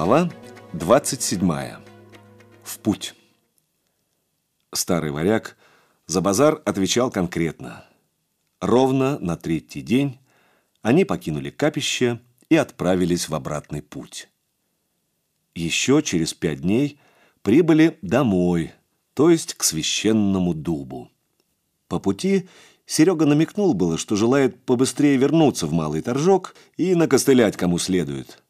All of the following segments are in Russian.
Глава 27. В путь. Старый варяг за базар отвечал конкретно. Ровно на третий день они покинули капище и отправились в обратный путь. Еще через пять дней прибыли домой, то есть к священному дубу. По пути Серега намекнул было, что желает побыстрее вернуться в Малый Торжок и накостылять кому следует.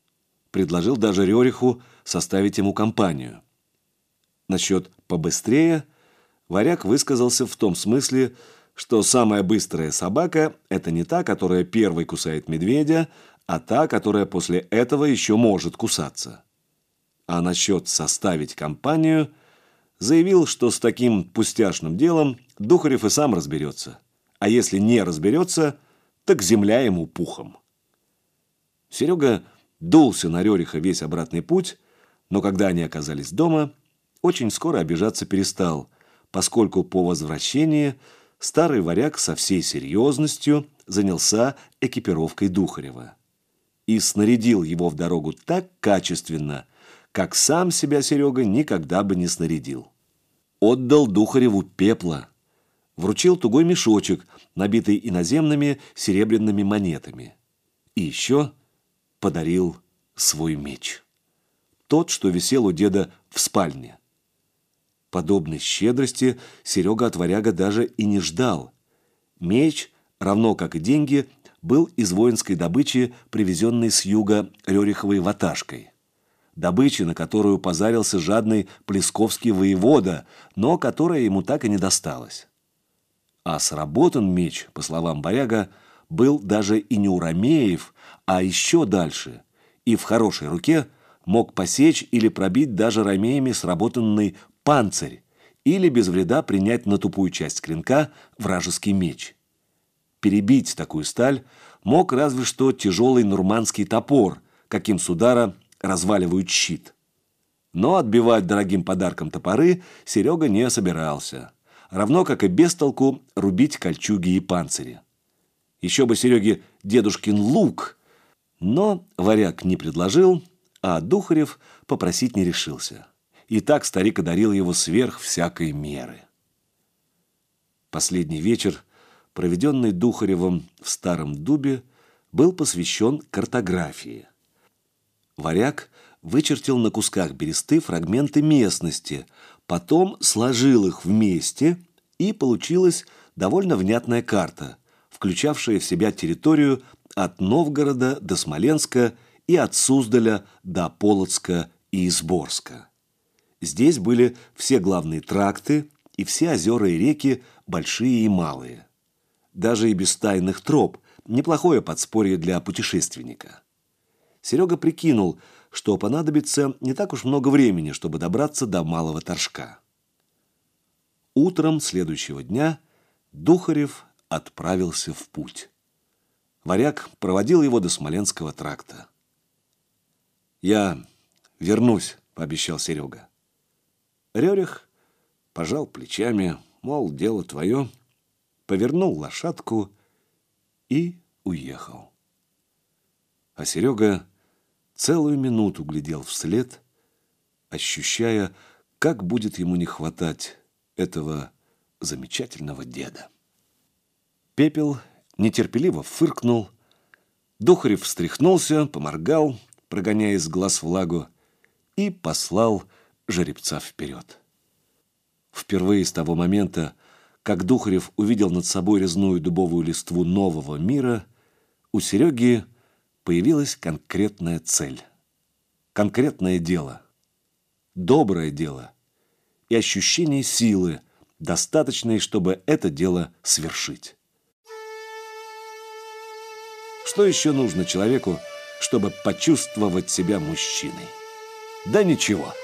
Предложил даже Рериху составить ему компанию. Насчет «побыстрее» Варяг высказался в том смысле, что самая быстрая собака – это не та, которая первой кусает медведя, а та, которая после этого еще может кусаться. А насчет «составить компанию» заявил, что с таким пустяшным делом Духарев и сам разберется – а если не разберется, так земля ему пухом. Серега дулся на Рериха весь обратный путь, но когда они оказались дома, очень скоро обижаться перестал, поскольку по возвращении старый варяг со всей серьезностью занялся экипировкой Духарева и снарядил его в дорогу так качественно, как сам себя Серега никогда бы не снарядил. Отдал Духареву пепла, вручил тугой мешочек, набитый иноземными серебряными монетами. И еще подарил свой меч. Тот, что висел у деда в спальне. Подобной щедрости Серега от варяга даже и не ждал. Меч, равно как и деньги, был из воинской добычи, привезенной с юга Рериховой ваташкой. Добычи, на которую позарился жадный Плесковский воевода, но которая ему так и не досталась. А сработан меч, по словам Баряга, был даже и не у Ромеев, а еще дальше, и в хорошей руке мог посечь или пробить даже Ромеями сработанный панцирь или без вреда принять на тупую часть клинка вражеский меч. Перебить такую сталь мог разве что тяжелый нурманский топор, каким с удара разваливают щит. Но отбивать дорогим подарком топоры Серега не собирался равно как и без толку рубить кольчуги и панцири. Еще бы Сереге дедушкин лук, но варяг не предложил, а Духарев попросить не решился. И так старик одарил его сверх всякой меры. Последний вечер, проведенный Духаревым в Старом Дубе, был посвящен картографии. Варяг вычертил на кусках бересты фрагменты местности, потом сложил их вместе, и получилась довольно внятная карта, включавшая в себя территорию от Новгорода до Смоленска и от Суздаля до Полоцка и Изборска. Здесь были все главные тракты и все озера и реки, большие и малые. Даже и без тайных троп – неплохое подспорье для путешественника. Серега прикинул – что понадобится не так уж много времени, чтобы добраться до Малого Торжка. Утром следующего дня Духарев отправился в путь. Варяг проводил его до Смоленского тракта. «Я вернусь», — пообещал Серега. Рерих пожал плечами, мол, дело твое, повернул лошадку и уехал. А Серега целую минуту глядел вслед, ощущая, как будет ему не хватать этого замечательного деда. Пепел нетерпеливо фыркнул, Духарев встряхнулся, поморгал, прогоняя из глаз влагу, и послал жеребца вперед. Впервые с того момента, как Духарев увидел над собой резную дубовую листву нового мира, у Сереги появилась конкретная цель. Конкретное дело. Доброе дело. И ощущение силы, достаточной, чтобы это дело свершить. Что еще нужно человеку, чтобы почувствовать себя мужчиной? Да ничего.